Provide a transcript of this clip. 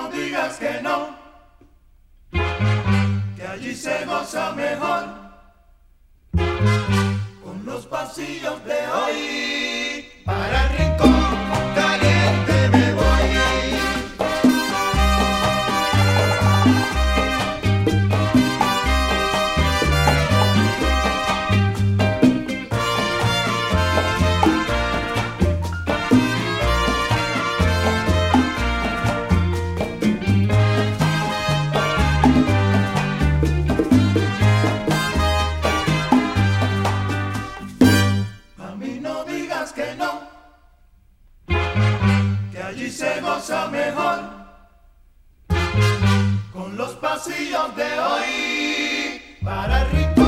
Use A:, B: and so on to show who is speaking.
A: no digas que no, que allí se goza mejor con los pasillos de hoy para arriba. pasillos de hoy. Para el